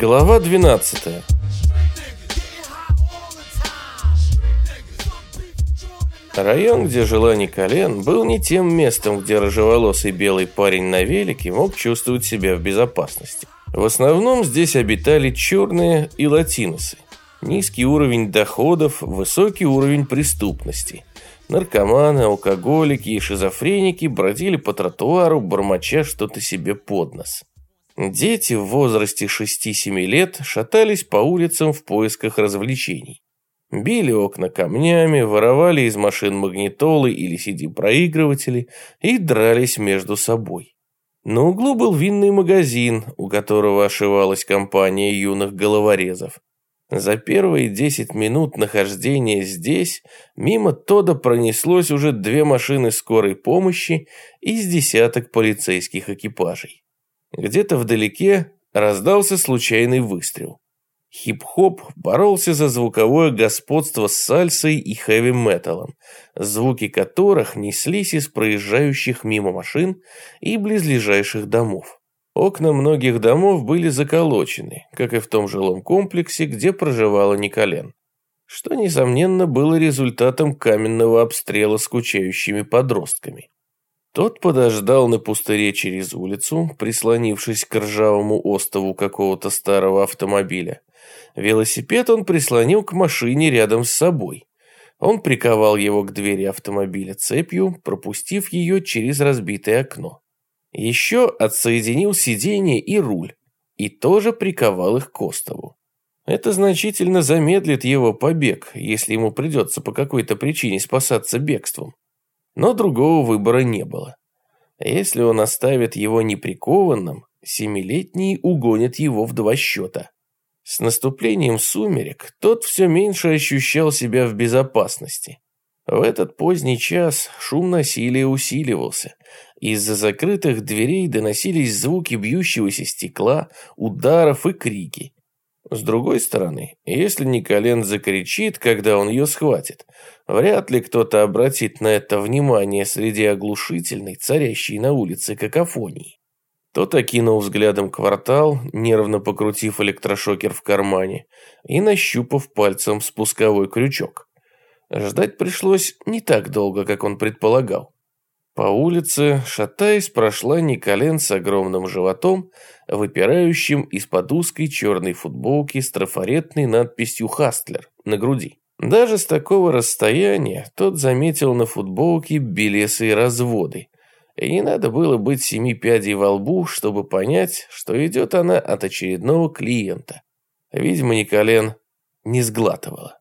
Глава 12 Район, где жила Николен, был не тем местом, где рыжеволосый белый парень на велике мог чувствовать себя в безопасности. В основном здесь обитали черные и латиносы. Низкий уровень доходов, высокий уровень преступности. Наркоманы, алкоголики и шизофреники бродили по тротуару, бормоча что-то себе под нос. Дети в возрасте 6-7 лет шатались по улицам в поисках развлечений. Били окна камнями, воровали из машин магнитолы или CD-проигрыватели и дрались между собой. На углу был винный магазин, у которого ошивалась компания юных головорезов. За первые 10 минут нахождения здесь мимо Тода пронеслось уже две машины скорой помощи и десяток полицейских экипажей. Где-то вдалеке раздался случайный выстрел. Хип-хоп боролся за звуковое господство с сальсой и хэви-металом, звуки которых неслись из проезжающих мимо машин и близлежащих домов. Окна многих домов были заколочены, как и в том жилом комплексе, где проживала Николен, что, несомненно, было результатом каменного обстрела скучающими подростками. Тот подождал на пустыре через улицу, прислонившись к ржавому остову какого-то старого автомобиля. Велосипед он прислонил к машине рядом с собой. Он приковал его к двери автомобиля цепью, пропустив ее через разбитое окно. Еще отсоединил сиденье и руль, и тоже приковал их к остову. Это значительно замедлит его побег, если ему придется по какой-то причине спасаться бегством. Но другого выбора не было. Если он оставит его неприкованным, семилетний угонит его в два счета. С наступлением сумерек тот все меньше ощущал себя в безопасности. В этот поздний час шум насилия усиливался. Из-за закрытых дверей доносились звуки бьющегося стекла, ударов и крики. С другой стороны, если Николен закричит, когда он ее схватит, вряд ли кто-то обратит на это внимание среди оглушительной, царящей на улице какофонии. Тот окинул взглядом квартал, нервно покрутив электрошокер в кармане и нащупав пальцем спусковой крючок. Ждать пришлось не так долго, как он предполагал. По улице, шатаясь, прошла Николен с огромным животом, выпирающим из-под узкой черной футболки с трафаретной надписью «Хастлер» на груди. Даже с такого расстояния тот заметил на футболке белесые разводы. И не надо было быть семи пядей во лбу, чтобы понять, что идет она от очередного клиента. Видимо, Николен не сглатывала.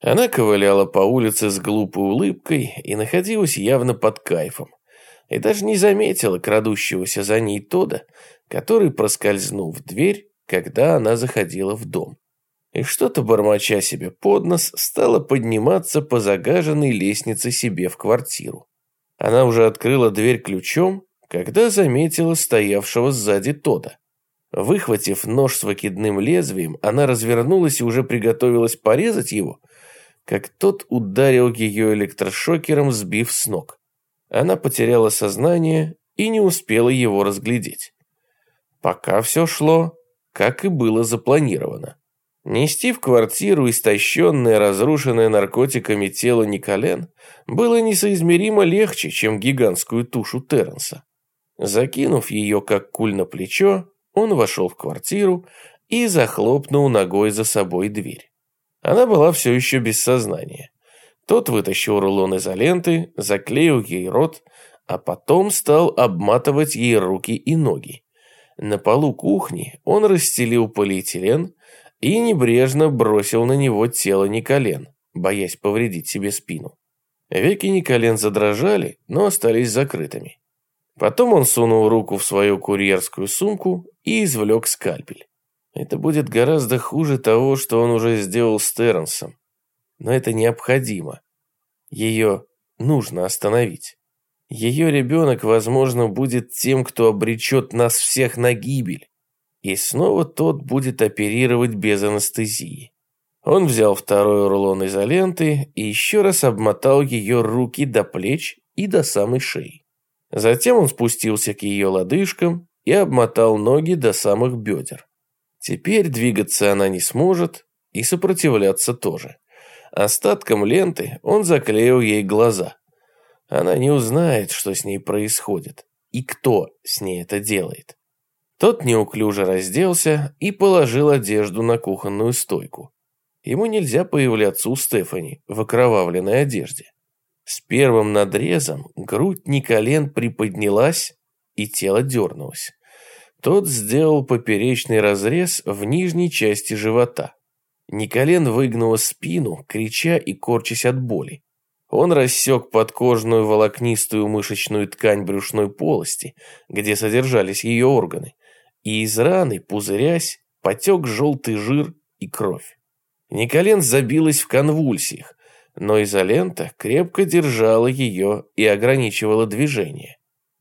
Она ковыляла по улице с глупой улыбкой и находилась явно под кайфом и даже не заметила крадущегося за ней Тода, который проскользнул в дверь, когда она заходила в дом. И что-то, бормоча себе под нос, стала подниматься по загаженной лестнице себе в квартиру. Она уже открыла дверь ключом, когда заметила стоявшего сзади Тода. Выхватив нож с выкидным лезвием, она развернулась и уже приготовилась порезать его, как тот ударил ее электрошокером, сбив с ног. Она потеряла сознание и не успела его разглядеть. Пока все шло, как и было запланировано. Нести в квартиру истощенное, разрушенное наркотиками тело Николен было несоизмеримо легче, чем гигантскую тушу Терренса. Закинув ее как куль на плечо, он вошел в квартиру и захлопнул ногой за собой дверь. Она была все еще без сознания. Тот вытащил рулон изоленты, заклеил ей рот, а потом стал обматывать ей руки и ноги. На полу кухни он расстелил полиэтилен и небрежно бросил на него тело Николен, боясь повредить себе спину. Веки Николен задрожали, но остались закрытыми. Потом он сунул руку в свою курьерскую сумку и извлек скальпель. Это будет гораздо хуже того, что он уже сделал с Терренсом но это необходимо. Ее нужно остановить. Ее ребенок, возможно, будет тем, кто обречет нас всех на гибель. И снова тот будет оперировать без анестезии. Он взял второй рулон изоленты и еще раз обмотал ее руки до плеч и до самой шеи. Затем он спустился к ее лодыжкам и обмотал ноги до самых бедер. Теперь двигаться она не сможет и сопротивляться тоже. Остатком ленты он заклеил ей глаза. Она не узнает, что с ней происходит и кто с ней это делает. Тот неуклюже разделся и положил одежду на кухонную стойку. Ему нельзя появляться у Стефани в окровавленной одежде. С первым надрезом грудь Николен приподнялась, и тело дернулось. Тот сделал поперечный разрез в нижней части живота. Николен выгнула спину, крича и корчась от боли. Он рассек подкожную волокнистую мышечную ткань брюшной полости, где содержались ее органы, и из раны, пузырясь, потек желтый жир и кровь. Николен забилась в конвульсиях, но изолента крепко держала ее и ограничивала движение.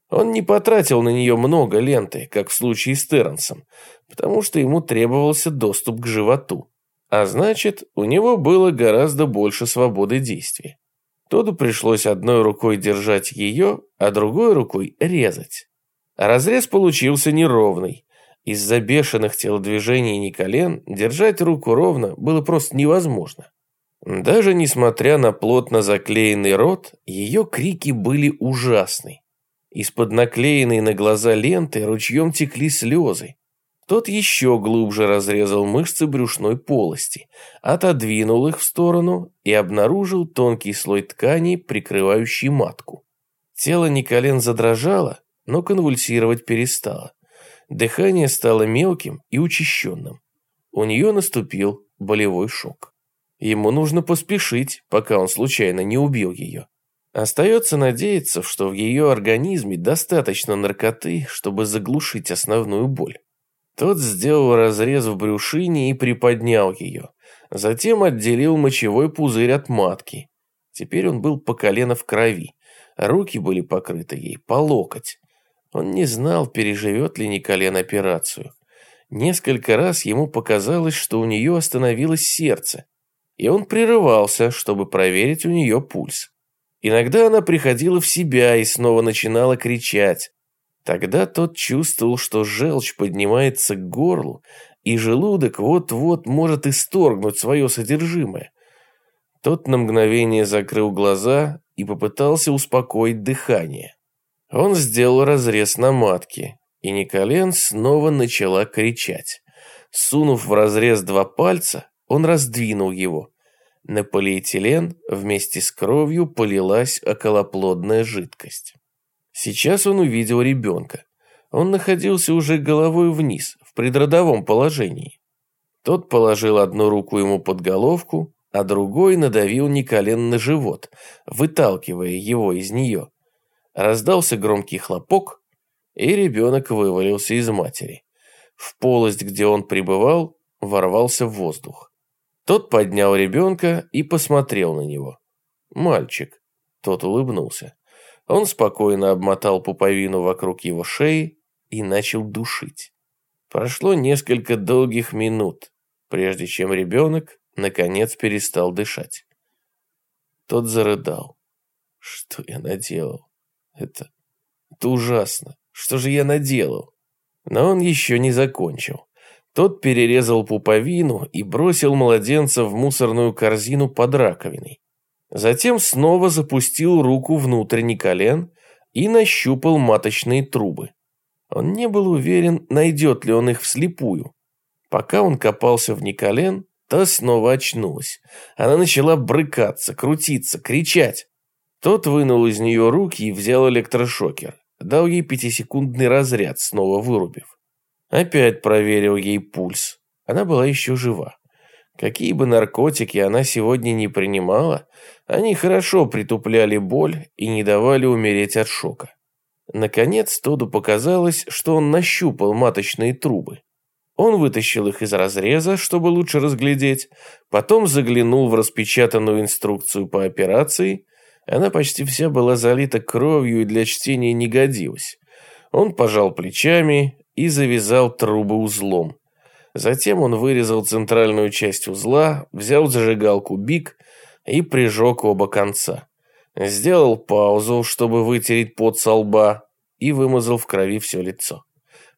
Он не потратил на нее много ленты, как в случае с Терренсом, потому что ему требовался доступ к животу. А значит, у него было гораздо больше свободы действий. Тоду пришлось одной рукой держать ее, а другой рукой резать. разрез получился неровный. Из-за бешеных телодвижений Николен держать руку ровно было просто невозможно. Даже несмотря на плотно заклеенный рот, ее крики были ужасны. Из-под наклеенной на глаза ленты ручьем текли слезы. Тот еще глубже разрезал мышцы брюшной полости, отодвинул их в сторону и обнаружил тонкий слой ткани, прикрывающий матку. Тело Николен задрожало, но конвульсировать перестало. Дыхание стало мелким и учащенным. У нее наступил болевой шок. Ему нужно поспешить, пока он случайно не убил ее. Остается надеяться, что в ее организме достаточно наркоты, чтобы заглушить основную боль. Тот сделал разрез в брюшине и приподнял ее. Затем отделил мочевой пузырь от матки. Теперь он был по колено в крови. Руки были покрыты ей по локоть. Он не знал, переживет ли Николен операцию. Несколько раз ему показалось, что у нее остановилось сердце и он прерывался, чтобы проверить у нее пульс. Иногда она приходила в себя и снова начинала кричать. Тогда тот чувствовал, что желчь поднимается к горлу, и желудок вот-вот может исторгнуть свое содержимое. Тот на мгновение закрыл глаза и попытался успокоить дыхание. Он сделал разрез на матке, и Николен снова начала кричать. Сунув в разрез два пальца, он раздвинул его. На полиэтилен вместе с кровью полилась околоплодная жидкость. Сейчас он увидел ребенка. Он находился уже головой вниз, в предродовом положении. Тот положил одну руку ему под головку, а другой надавил Николен на живот, выталкивая его из нее. Раздался громкий хлопок, и ребенок вывалился из матери. В полость, где он пребывал, ворвался в воздух. Тот поднял ребенка и посмотрел на него. «Мальчик». Тот улыбнулся. Он спокойно обмотал пуповину вокруг его шеи и начал душить. Прошло несколько долгих минут, прежде чем ребенок наконец перестал дышать. Тот зарыдал. Что я наделал? Это... это ужасно. Что же я наделал? Но он еще не закончил. Тот перерезал пуповину и бросил младенца в мусорную корзину под раковиной. Затем снова запустил руку внутрь колен и нащупал маточные трубы. Он не был уверен, найдет ли он их вслепую. Пока он копался в Николен, та снова очнулась. Она начала брыкаться, крутиться, кричать. Тот вынул из нее руки и взял электрошокер. Дал ей пятисекундный разряд, снова вырубив. Опять проверил ей пульс. Она была еще жива. Какие бы наркотики она сегодня не принимала, они хорошо притупляли боль и не давали умереть от шока. Наконец Тоду показалось, что он нащупал маточные трубы. Он вытащил их из разреза, чтобы лучше разглядеть, потом заглянул в распечатанную инструкцию по операции. Она почти вся была залита кровью и для чтения не годилась. Он пожал плечами, и завязал трубы узлом. Затем он вырезал центральную часть узла, взял зажигалку бик и прижег оба конца. Сделал паузу, чтобы вытереть пот со лба, и вымазал в крови все лицо.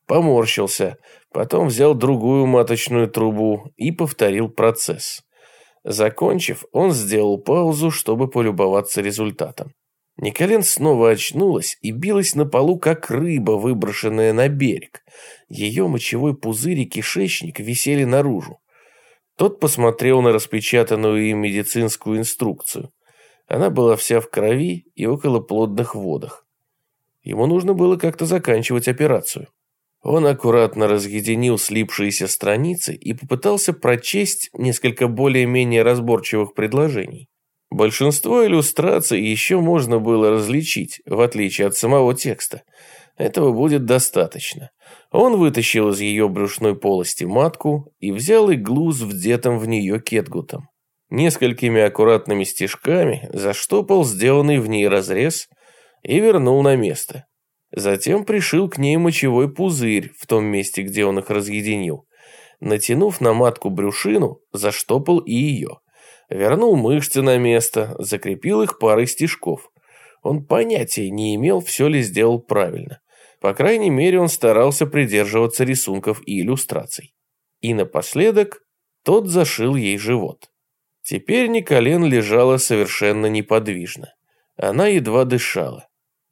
поморщился, потом взял другую маточную трубу и повторил процесс. Закончив, он сделал паузу, чтобы полюбоваться результатом. Николен снова очнулась и билась на полу, как рыба, выброшенная на берег. Ее мочевой пузырь и кишечник висели наружу. Тот посмотрел на распечатанную им медицинскую инструкцию. Она была вся в крови и около плодных водах. Ему нужно было как-то заканчивать операцию. Он аккуратно разъединил слипшиеся страницы и попытался прочесть несколько более-менее разборчивых предложений. Большинство иллюстраций еще можно было различить, в отличие от самого текста. Этого будет достаточно. Он вытащил из ее брюшной полости матку и взял иглу с вдетым в нее кетгутом. Несколькими аккуратными стежками заштопал сделанный в ней разрез и вернул на место. Затем пришил к ней мочевой пузырь в том месте, где он их разъединил. Натянув на матку брюшину, заштопал и ее – вернул мышцы на место, закрепил их парой стежков. Он понятия не имел, все ли сделал правильно. По крайней мере, он старался придерживаться рисунков и иллюстраций. И напоследок тот зашил ей живот. Теперь Николен лежала совершенно неподвижно. Она едва дышала.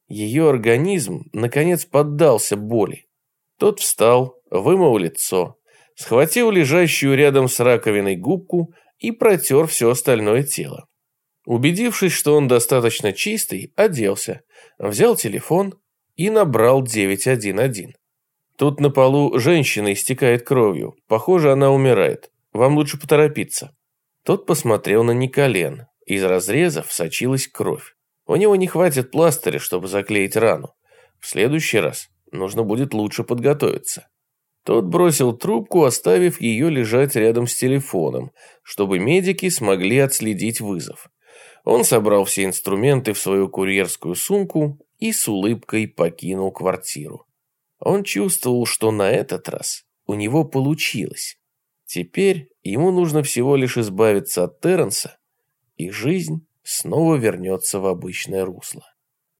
Ее организм, наконец, поддался боли. Тот встал, вымыл лицо, схватил лежащую рядом с раковиной губку и протер все остальное тело. Убедившись, что он достаточно чистый, оделся, взял телефон и набрал 911. Тут на полу женщина истекает кровью. Похоже, она умирает. Вам лучше поторопиться. Тот посмотрел на Николен. Из разрезов сочилась кровь. У него не хватит пластыря, чтобы заклеить рану. В следующий раз нужно будет лучше подготовиться. Тот бросил трубку, оставив ее лежать рядом с телефоном, чтобы медики смогли отследить вызов. Он собрал все инструменты в свою курьерскую сумку и с улыбкой покинул квартиру. Он чувствовал, что на этот раз у него получилось. Теперь ему нужно всего лишь избавиться от Терренса, и жизнь снова вернется в обычное русло.